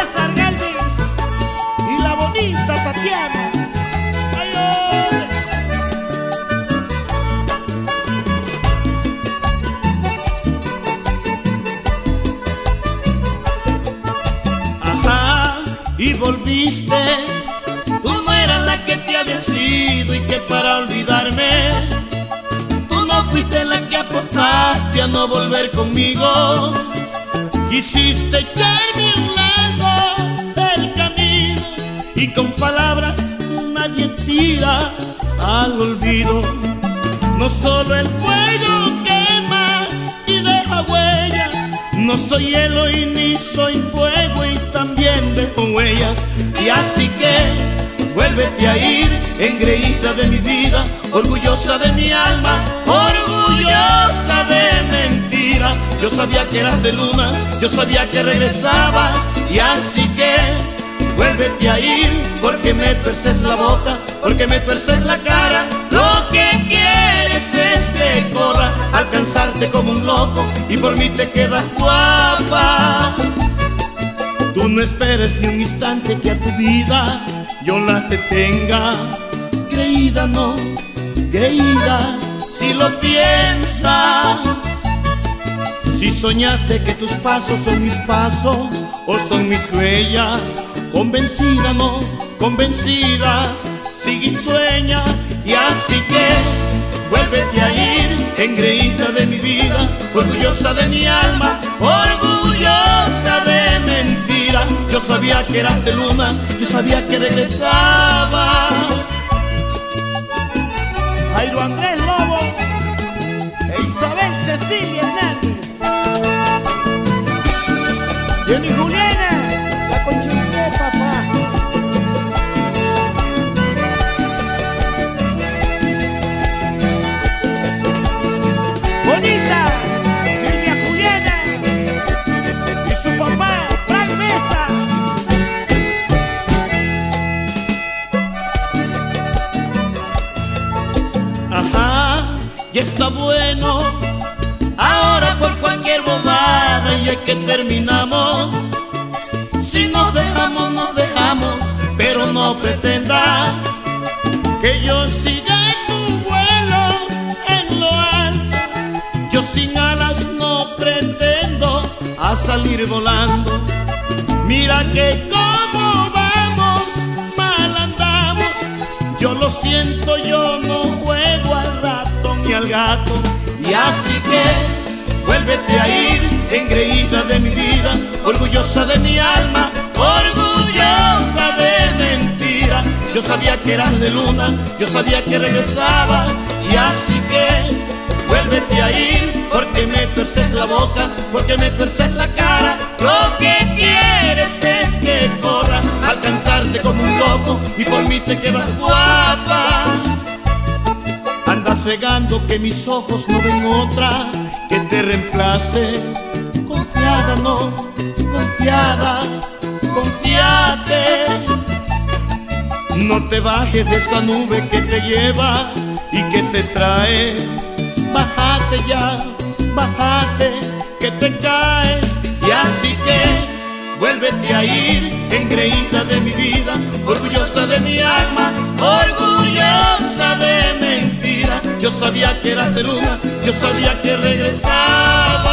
César y la bonita Tatiana. Ajá, y volviste. Tú no eras la que te había sido y que para olvidarme, tú no fuiste la que apostaste a no volver conmigo. Quisiste echarme con palabras nadie tira al olvido. No solo el fuego quema y deja huellas, no soy hielo y ni soy fuego y también dejo huellas. Y así que vuélvete a ir, engreída de mi vida, orgullosa de mi alma, orgullosa de mentira. Yo sabía que eras de luna, yo sabía que regresabas y así que vuélvete a ir, porque me tuerces la boca, porque me tuerces la cara. Lo que quieres es que corra, alcanzarte como un loco y por mí te quedas guapa. Tú no esperes ni un instante que a tu vida yo la detenga. Creída no, creída, si lo piensas. Si soñaste que tus pasos son mis pasos o son mis huellas, convencida no, convencida, sigue y sueña y así que vuélvete a ir, engreída de mi vida, orgullosa de mi alma, orgullosa de mentira. Yo sabía que eras de luna, yo sabía que regresaba. Jairo Andrés Lobo e Isabel Cecilia Hernández. Jenny Juliana, Ya está bueno. Ahora por cualquier bobada y es que terminamos. Si nos dejamos, nos dejamos, pero no pretendas que yo siga en tu vuelo en lo alto. Yo sin alas no pretendo a salir volando. Mira que como vamos, mal andamos. Yo lo siento, yo no gato. Y así que vuélvete a ir, engreída de mi vida, orgullosa de mi alma, orgullosa de mentira. Yo sabía que eras de luna, yo sabía que regresaba. Y así que vuélvete a ir, porque me tuerces la boca, porque me tuerces la cara. Lo que quieres es que corra, alcanzarte como un loco y por mí te quedas guapa. Regando que mis ojos no ven otra que te reemplace. Confiada no, confiada, confiate. No te bajes de esa nube que te lleva y que te trae. Bájate ya, bájate, que te caes. Y así que vuélvete a ir, engreída de mi vida, orgullosa de mi alma, orgullosa. Yo sabía que eras de luna, yo sabía que regresaba.